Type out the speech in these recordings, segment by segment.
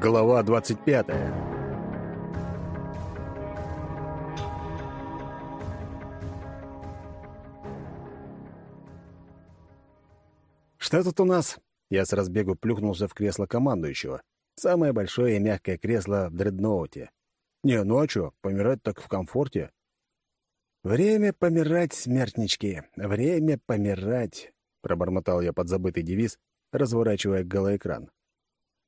Глава 25 «Что тут у нас?» Я с разбегу плюхнулся в кресло командующего. Самое большое и мягкое кресло в дредноуте. «Не, ну а чё, помирать так в комфорте?» «Время помирать, смертнички, время помирать», — пробормотал я подзабытый девиз, разворачивая голоэкран.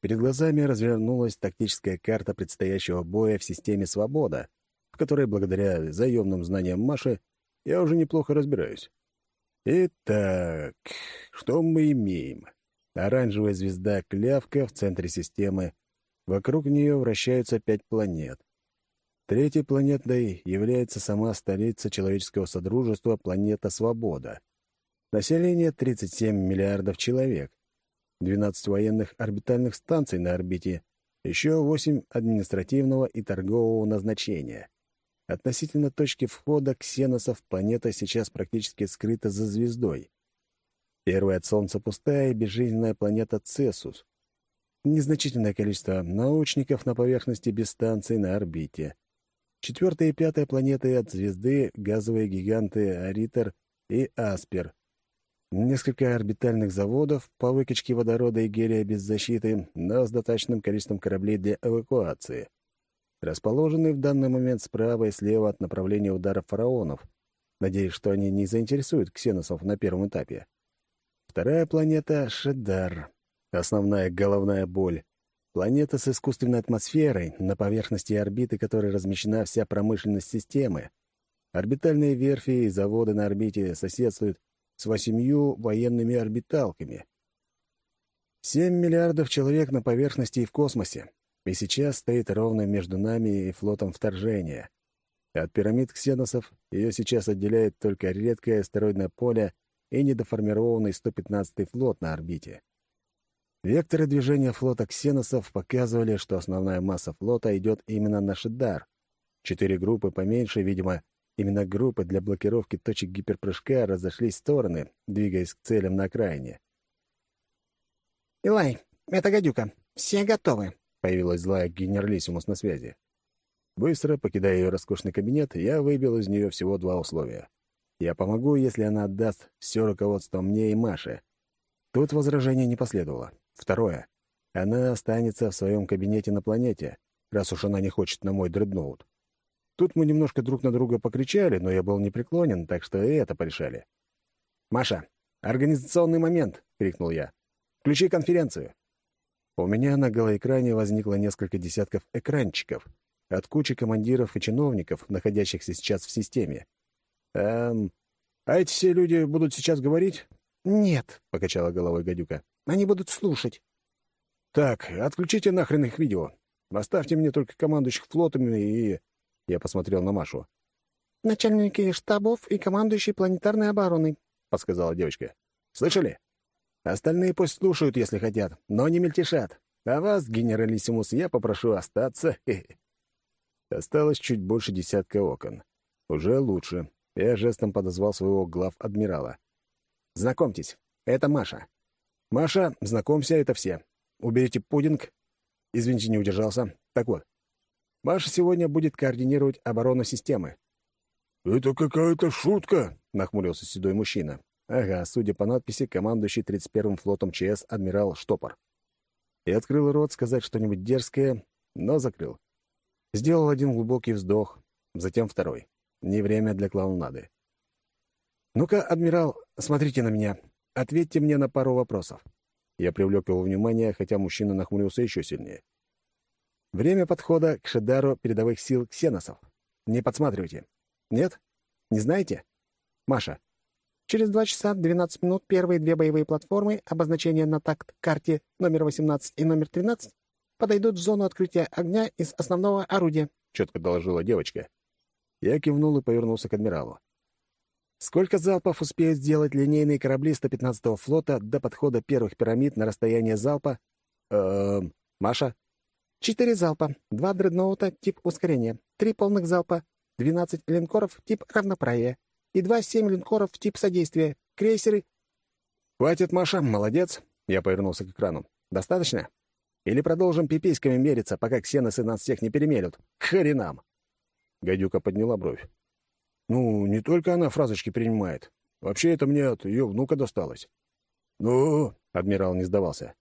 Перед глазами развернулась тактическая карта предстоящего боя в системе «Свобода», в которой, благодаря заемным знаниям Маши, я уже неплохо разбираюсь. Итак, что мы имеем? Оранжевая звезда Клявка в центре системы. Вокруг нее вращаются пять планет. Третьей планетой является сама столица человеческого содружества планета Свобода. Население 37 миллиардов человек. 12 военных орбитальных станций на орбите, еще 8 административного и торгового назначения. Относительно точки входа ксеносов планета сейчас практически скрыта за звездой. Первая от Солнца пустая и безжизненная планета Цесус. Незначительное количество научников на поверхности без станций на орбите. Четвертая и пятая планеты от звезды — газовые гиганты Аритер и Аспер. Несколько орбитальных заводов по выкачке водорода и гелия без защиты, но с достаточным количеством кораблей для эвакуации расположены в данный момент справа и слева от направления ударов фараонов. Надеюсь, что они не заинтересуют ксеносов на первом этапе. Вторая планета — Шедар. Основная головная боль. Планета с искусственной атмосферой, на поверхности орбиты которой размещена вся промышленность системы. Орбитальные верфи и заводы на орбите соседствуют с восемью военными орбиталками. Семь миллиардов человек на поверхности и в космосе и сейчас стоит ровно между нами и флотом вторжения. От пирамид ксеносов ее сейчас отделяет только редкое астероидное поле и недоформированный 115-й флот на орбите. Векторы движения флота ксеносов показывали, что основная масса флота идет именно на Шидар. Четыре группы поменьше, видимо, именно группы для блокировки точек гиперпрыжка разошлись в стороны, двигаясь к целям на окраине. «Илай, это гадюка. Все готовы», Появилась злая генералиссимус на связи. Быстро, покидая ее роскошный кабинет, я выбил из нее всего два условия. Я помогу, если она отдаст все руководство мне и Маше. Тут возражения не последовало. Второе. Она останется в своем кабинете на планете, раз уж она не хочет на мой дредноут. Тут мы немножко друг на друга покричали, но я был непреклонен, так что и это порешали. «Маша, организационный момент!» — крикнул я. «Включи конференцию!» У меня на голоэкране возникло несколько десятков экранчиков от кучи командиров и чиновников, находящихся сейчас в системе. «Эм, а эти все люди будут сейчас говорить?» «Нет», — покачала головой гадюка. «Они будут слушать». «Так, отключите нахрен их видео. Оставьте мне только командующих флотами и...» Я посмотрел на Машу. «Начальники штабов и командующий планетарной обороной», — подсказала девочка. «Слышали? Остальные пусть слушают, если хотят, но не мельтешат. А вас, генералиссимус, я попрошу остаться. Осталось чуть больше десятка окон. Уже лучше. Я жестом подозвал своего глав-адмирала. «Знакомьтесь, это Маша. Маша, знакомься, это все. Уберите пудинг. Извините, не удержался. Так вот, Маша сегодня будет координировать оборону системы». «Это какая-то шутка», — нахмурился седой мужчина. Ага, судя по надписи, командующий 31-м флотом ЧС адмирал Штопор. И открыл рот сказать что-нибудь дерзкое, но закрыл. Сделал один глубокий вздох, затем второй. Не время для клоунады. «Ну-ка, адмирал, смотрите на меня. Ответьте мне на пару вопросов». Я привлек его внимание, хотя мужчина нахмурился еще сильнее. «Время подхода к Шедару передовых сил ксеносов. Не подсматривайте. Нет? Не знаете? Маша, Через два часа 12 минут первые две боевые платформы, обозначения на такт-карте номер 18 и номер 13, подойдут в зону открытия огня из основного орудия», — четко доложила девочка. Я кивнул и повернулся к адмиралу. «Сколько залпов успеют сделать линейные корабли 115-го флота до подхода первых пирамид на расстояние залпа?» «Эм, Маша?» «Четыре залпа, два дредноута тип ускорения, три полных залпа, 12 линкоров тип равноправия, и два семь линкоров тип содействия, крейсеры...» «Хватит, Маша, молодец!» Я повернулся к экрану. «Достаточно?» Или продолжим пиписьками мериться, пока ксеносы нас всех не перемелют? К хренам!» Гадюка подняла бровь. «Ну, не только она фразочки принимает. Вообще это мне от ее внука досталось». «Ну?» — адмирал не сдавался.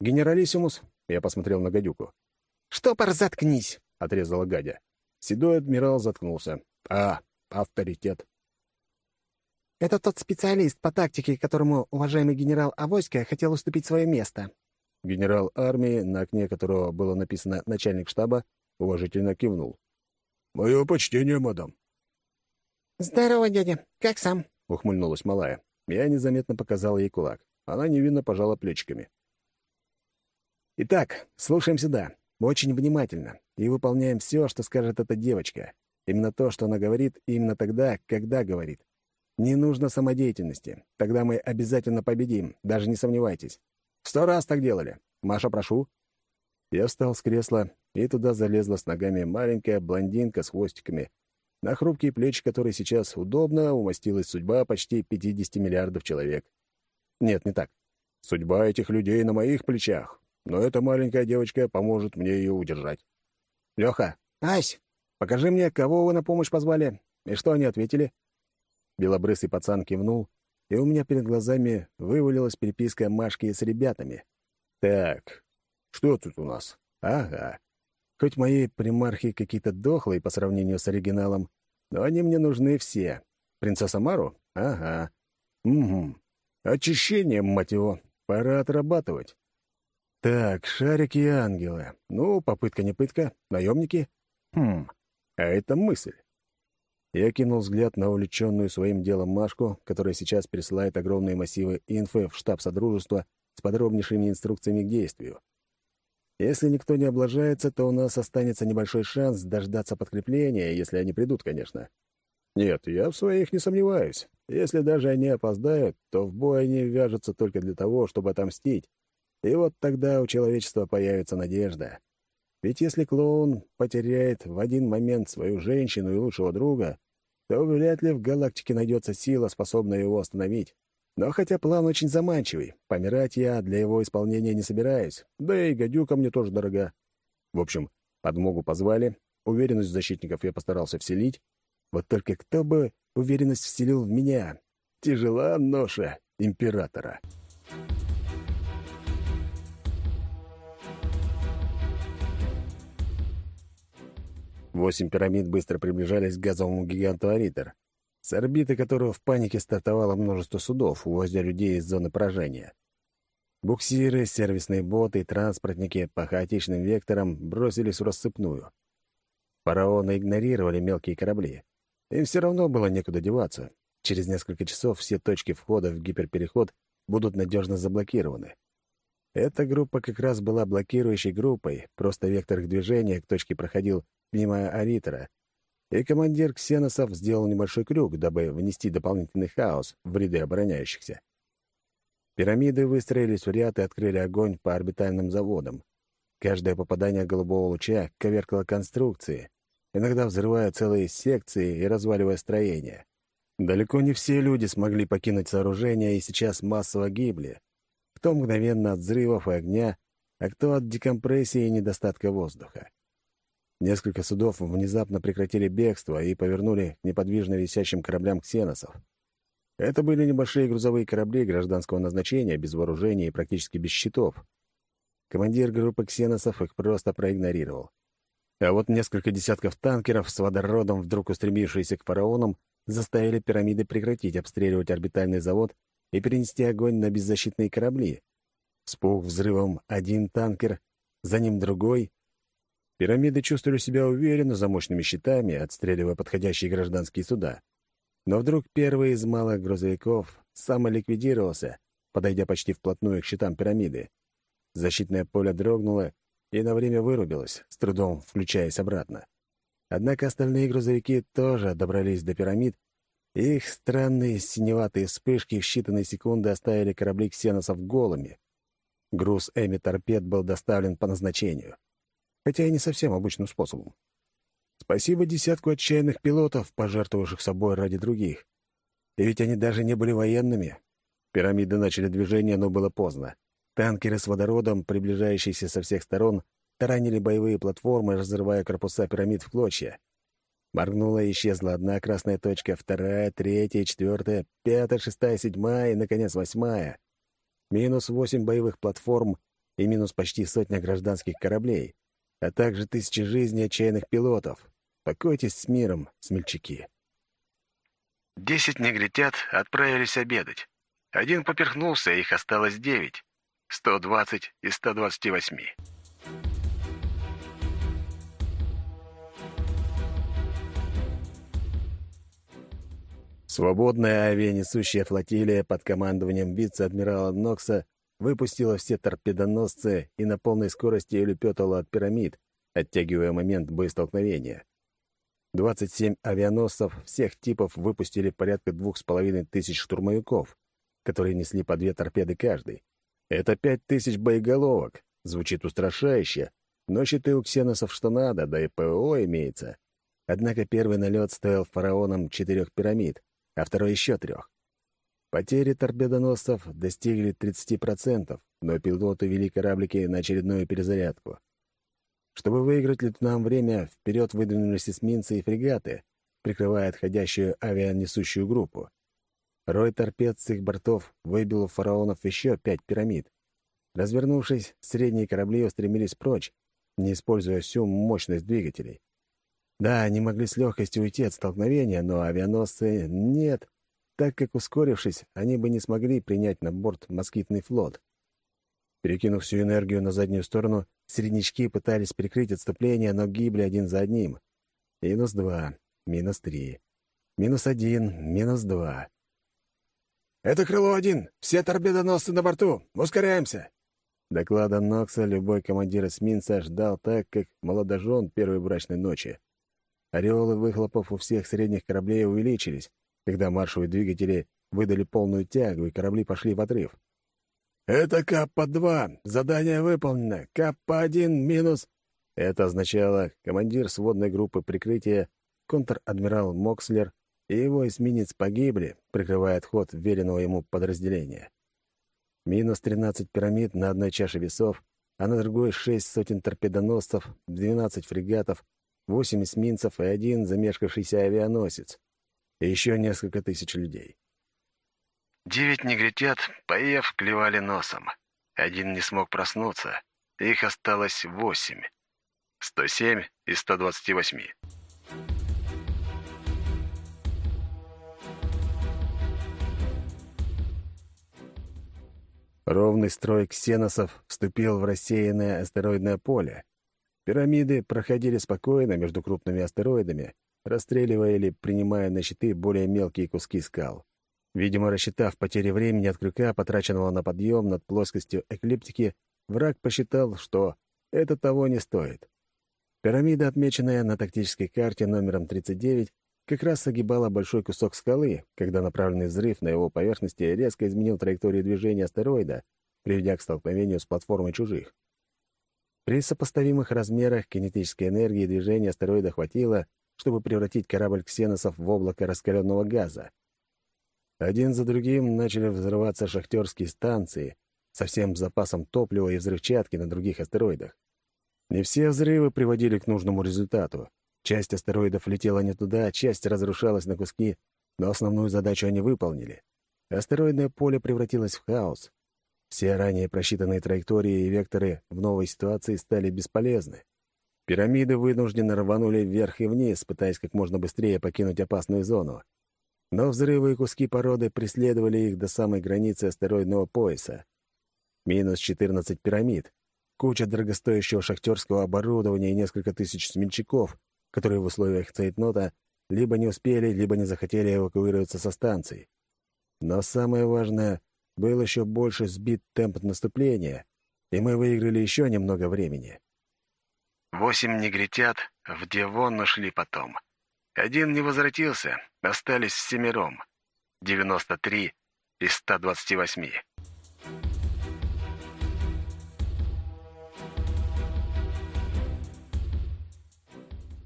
«Генералиссимус?» — я посмотрел на гадюку. «Штопор, заткнись!» — отрезала гадя. Седой адмирал заткнулся. «А, авторитет». «Это тот специалист по тактике, которому уважаемый генерал Авоська хотел уступить свое место». Генерал армии, на окне которого было написано «начальник штаба», уважительно кивнул. «Мое почтение, мадам». «Здорово, дядя. Как сам?» — ухмыльнулась малая. Я незаметно показал ей кулак. Она невинно пожала плечиками. «Итак, слушаем сюда. Очень внимательно. И выполняем все, что скажет эта девочка. Именно то, что она говорит, именно тогда, когда говорит. Не нужно самодеятельности. Тогда мы обязательно победим, даже не сомневайтесь. Сто раз так делали. Маша, прошу». Я встал с кресла, и туда залезла с ногами маленькая блондинка с хвостиками, на хрупкие плечи которой сейчас удобно умостилась судьба почти 50 миллиардов человек. Нет, не так. Судьба этих людей на моих плечах, но эта маленькая девочка поможет мне ее удержать. Леха, Ась, покажи мне, кого вы на помощь позвали, и что они ответили?» Белобрысый пацан кивнул, и у меня перед глазами вывалилась переписка Машки с ребятами. «Так, что тут у нас? Ага. Хоть мои примархи какие-то дохлые по сравнению с оригиналом, но они мне нужны все. Принцесса Мару? Ага. Угу. Очищение, мать его. Пора отрабатывать. Так, шарики и ангелы. Ну, попытка не пытка. Наемники? Хм, а это мысль. Я кинул взгляд на увлеченную своим делом Машку, которая сейчас пересылает огромные массивы инфы в штаб Содружества с подробнейшими инструкциями к действию. Если никто не облажается, то у нас останется небольшой шанс дождаться подкрепления, если они придут, конечно. Нет, я в своих не сомневаюсь. Если даже они опоздают, то в бой они вяжутся только для того, чтобы отомстить. И вот тогда у человечества появится надежда. Ведь если клоун потеряет в один момент свою женщину и лучшего друга, то вряд ли в галактике найдется сила, способная его остановить. Но хотя план очень заманчивый, помирать я для его исполнения не собираюсь, да и гадюка мне тоже дорога. В общем, подмогу позвали, уверенность защитников я постарался вселить. Вот только кто бы уверенность вселил в меня? Тяжела ноша императора. Восемь пирамид быстро приближались к газовому гиганту Аритер, с орбиты которого в панике стартовало множество судов, увозя людей из зоны поражения. Буксиры, сервисные боты и транспортники по хаотичным векторам бросились в рассыпную. Фараоны игнорировали мелкие корабли. Им все равно было некуда деваться. Через несколько часов все точки входа в гиперпереход будут надежно заблокированы. Эта группа как раз была блокирующей группой, просто вектор их движения к точке проходил мимо Аритера, и командир Ксеносов сделал небольшой крюк, дабы внести дополнительный хаос в ряды обороняющихся. Пирамиды выстроились в ряд и открыли огонь по орбитальным заводам. Каждое попадание голубого луча коверкало конструкции, иногда взрывая целые секции и разваливая строения. Далеко не все люди смогли покинуть сооружение и сейчас массово гибли. Кто мгновенно от взрывов и огня, а кто от декомпрессии и недостатка воздуха. Несколько судов внезапно прекратили бегство и повернули к неподвижно висящим кораблям ксеносов. Это были небольшие грузовые корабли гражданского назначения, без вооружения и практически без щитов. Командир группы ксеносов их просто проигнорировал. А вот несколько десятков танкеров с водородом, вдруг устремившиеся к фараонам, заставили пирамиды прекратить обстреливать орбитальный завод и перенести огонь на беззащитные корабли. Вспух взрывом один танкер, за ним другой, Пирамиды чувствовали себя уверенно за мощными щитами, отстреливая подходящие гражданские суда. Но вдруг первый из малых грузовиков самоликвидировался, подойдя почти вплотную к щитам пирамиды. Защитное поле дрогнуло и на время вырубилось, с трудом включаясь обратно. Однако остальные грузовики тоже добрались до пирамид, их странные синеватые вспышки в считанные секунды оставили корабли ксеносов голыми. Груз Эми торпед был доставлен по назначению хотя и не совсем обычным способом. Спасибо десятку отчаянных пилотов, пожертвовавших собой ради других. И ведь они даже не были военными. Пирамиды начали движение, но было поздно. Танкеры с водородом, приближающиеся со всех сторон, таранили боевые платформы, разрывая корпуса пирамид в клочья. Моргнула и исчезла одна красная точка, вторая, третья, четвертая, пятая, шестая, седьмая и, наконец, восьмая. Минус восемь боевых платформ и минус почти сотня гражданских кораблей, а также тысячи жизней отчаянных пилотов. Покойтесь с миром, смельчаки. Десять негритят отправились обедать. Один поперхнулся, их осталось девять. Сто двадцать из ста двадцати восьми. Свободная авианесущая флотилия под командованием вице-адмирала Нокса выпустила все торпедоносцы и на полной скорости улепетала от пирамид, оттягивая момент боестолкновения. 27 авианосцев всех типов выпустили порядка двух с половиной тысяч штурмовиков, которые несли по две торпеды каждый. Это пять тысяч боеголовок. Звучит устрашающе, но щиты у ксеносов что надо, да и ПО имеется. Однако первый налет стоил фараоном четырех пирамид, а второй еще трех. Потери торпедоносцев достигли 30%, но пилоты вели кораблики на очередную перезарядку. Чтобы выиграть нам время, вперед выдвинулись эсминцы и фрегаты, прикрывая отходящую авианесущую группу. Рой торпед с их бортов выбил у фараонов еще пять пирамид. Развернувшись, средние корабли устремились прочь, не используя всю мощность двигателей. Да, они могли с легкостью уйти от столкновения, но авианосцы — нет, так как, ускорившись, они бы не смогли принять на борт москитный флот. Перекинув всю энергию на заднюю сторону, среднячки пытались прикрыть отступление, но гибли один за одним. Минус два, минус три, минус один, минус два. «Это крыло один! Все торпедоносцы на борту! Ускоряемся!» Доклада Нокса любой командир эсминца ждал так, как молодожен первой брачной ночи. Ореолы выхлопов у всех средних кораблей увеличились, когда маршевые двигатели выдали полную тягу, и корабли пошли в отрыв. «Это Каппа-2. Задание выполнено. Каппа-1 минус...» Это означало, командир сводной группы прикрытия, контр-адмирал Мокслер и его эсминец погибли, прикрывая отход веренного ему подразделения. Минус 13 пирамид на одной чаше весов, а на другой шесть сотен торпедоносцев, 12 фрегатов, восемь эсминцев и один замешкавшийся авианосец. И еще несколько тысяч людей. Девять негритят, поев, клевали носом. Один не смог проснуться. Их осталось восемь. Сто семь из ста двадцати восьми. Ровный строй ксеносов вступил в рассеянное астероидное поле, Пирамиды проходили спокойно между крупными астероидами, расстреливая или принимая на щиты более мелкие куски скал. Видимо, рассчитав потери времени от крюка, потраченного на подъем над плоскостью эклиптики, враг посчитал, что это того не стоит. Пирамида, отмеченная на тактической карте номером 39, как раз огибала большой кусок скалы, когда направленный взрыв на его поверхности резко изменил траекторию движения астероида, приведя к столкновению с платформой чужих. При сопоставимых размерах кинетической энергии движения астероида хватило, чтобы превратить корабль ксеносов в облако раскаленного газа. Один за другим начали взрываться шахтерские станции со всем запасом топлива и взрывчатки на других астероидах. Не все взрывы приводили к нужному результату. Часть астероидов летела не туда, часть разрушалась на куски, но основную задачу они выполнили. Астероидное поле превратилось в хаос, все ранее просчитанные траектории и векторы в новой ситуации стали бесполезны. Пирамиды вынужденно рванули вверх и вниз, пытаясь как можно быстрее покинуть опасную зону. Но взрывы и куски породы преследовали их до самой границы астероидного пояса. Минус 14 пирамид, куча дорогостоящего шахтерского оборудования и несколько тысяч смельчаков, которые в условиях цейтнота либо не успели, либо не захотели эвакуироваться со станций. Но самое важное был еще больше сбит темп наступления, и мы выиграли еще немного времени. Восемь негритят в Девон ушли потом. Один не возвратился, остались семером. 93 из 128.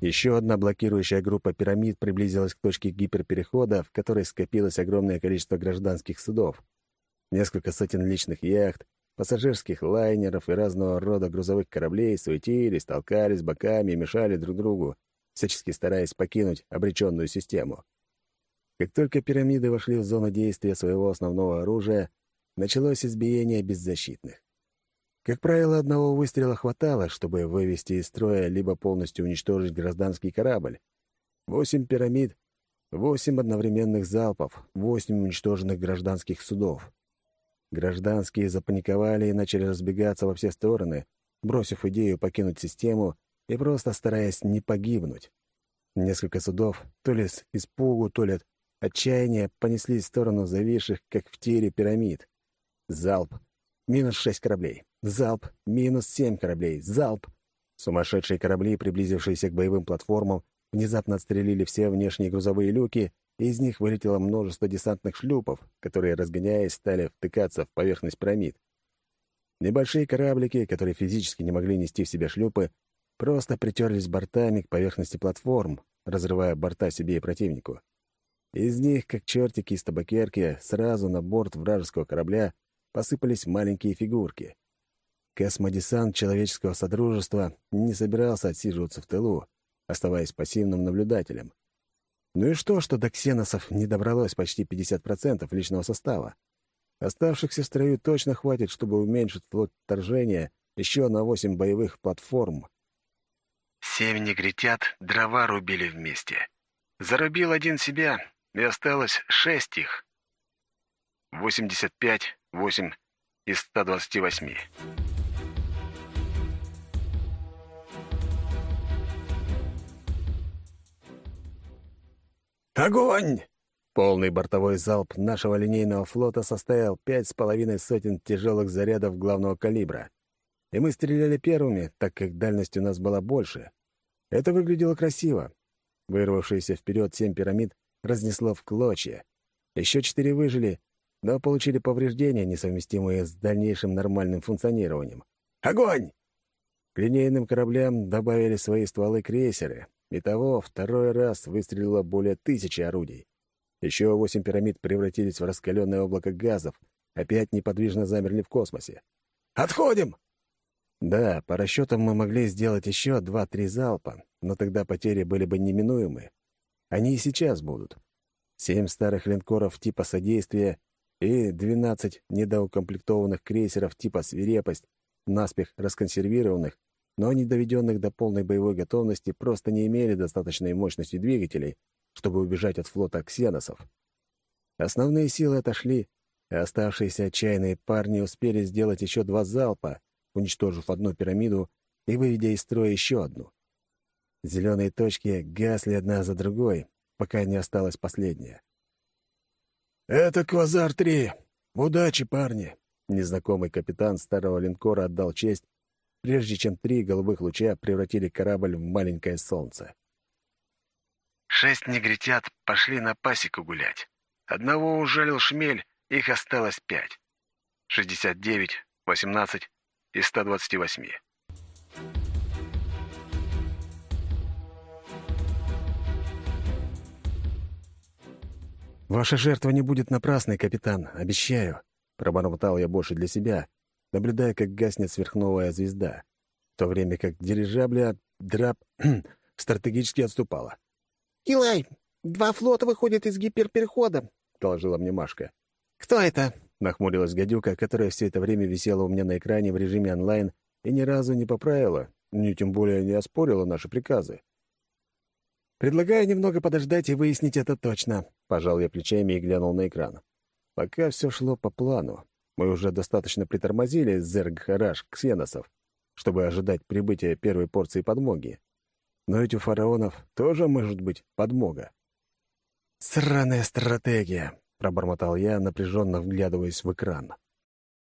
Еще одна блокирующая группа пирамид приблизилась к точке гиперперехода, в которой скопилось огромное количество гражданских судов несколько сотен личных яхт пассажирских лайнеров и разного рода грузовых кораблей суетились, толкались боками и мешали друг другу, всячески стараясь покинуть обреченную систему. Как только пирамиды вошли в зону действия своего основного оружия, началось избиение беззащитных. Как правило, одного выстрела хватало, чтобы вывести из строя либо полностью уничтожить гражданский корабль. Восемь пирамид, восемь одновременных залпов, восемь уничтоженных гражданских судов. Гражданские запаниковали и начали разбегаться во все стороны, бросив идею покинуть систему и просто стараясь не погибнуть. Несколько судов, то ли с испугу, то ли от отчаяния, понеслись в сторону зависших, как в тире, пирамид. Залп. Минус шесть кораблей. Залп. Минус семь кораблей. Залп. Сумасшедшие корабли, приблизившиеся к боевым платформам, внезапно отстрелили все внешние грузовые люки, из них вылетело множество десантных шлюпов, которые, разгоняясь, стали втыкаться в поверхность пирамид. Небольшие кораблики, которые физически не могли нести в себя шлюпы, просто притерлись бортами к поверхности платформ, разрывая борта себе и противнику. Из них, как чертики из табакерки, сразу на борт вражеского корабля посыпались маленькие фигурки. Космодесант человеческого содружества не собирался отсиживаться в тылу, оставаясь пассивным наблюдателем. Ну и что, что до ксеносов не добралось почти 50% личного состава? Оставшихся в строю точно хватит, чтобы уменьшить флот вторжения еще на восемь боевых платформ. Семь негритят дрова рубили вместе. Зарубил один себя, и осталось шесть их. 85, 8 из 128. «Огонь!» Полный бортовой залп нашего линейного флота составил пять с половиной сотен тяжелых зарядов главного калибра. И мы стреляли первыми, так как дальность у нас была больше. Это выглядело красиво. Вырвавшиеся вперед семь пирамид разнесло в клочья. Еще четыре выжили, но получили повреждения, несовместимые с дальнейшим нормальным функционированием. «Огонь!» К линейным кораблям добавили свои стволы крейсеры, Итого второй раз выстрелило более тысячи орудий. Еще восемь пирамид превратились в раскаленное облако газов, опять неподвижно замерли в космосе. «Отходим!» Да, по расчетам мы могли сделать еще два-три залпа, но тогда потери были бы неминуемы. Они и сейчас будут. Семь старых линкоров типа «Содействие» и двенадцать недоукомплектованных крейсеров типа «Свирепость», наспех расконсервированных но не доведенных до полной боевой готовности просто не имели достаточной мощности двигателей, чтобы убежать от флота ксеносов. Основные силы отошли, а оставшиеся отчаянные парни успели сделать еще два залпа, уничтожив одну пирамиду и выведя из строя еще одну. Зеленые точки гасли одна за другой, пока не осталась последняя. «Это Квазар-3! Удачи, парни!» Незнакомый капитан старого линкора отдал честь прежде чем три голубых луча превратили корабль в маленькое солнце. Шесть негритят пошли на пасеку гулять. Одного ужалил шмель, их осталось пять. Шестьдесят девять, восемнадцать из ста двадцати восьми. «Ваша жертва не будет напрасной, капитан, обещаю», — пробормотал я больше для себя, наблюдая, как гаснет сверхновая звезда, в то время как дирижабля драп стратегически отступала. «Илай, два флота выходят из гиперперехода», — доложила мне Машка. «Кто это?» — нахмурилась гадюка, которая все это время висела у меня на экране в режиме онлайн и ни разу не поправила, ни тем более не оспорила наши приказы. «Предлагаю немного подождать и выяснить это точно», — пожал я плечами и глянул на экран. Пока все шло по плану. Мы уже достаточно притормозили Зергхараш ксеносов, чтобы ожидать прибытия первой порции подмоги. Но ведь у фараонов тоже может быть подмога. «Сраная стратегия!» — пробормотал я, напряженно вглядываясь в экран.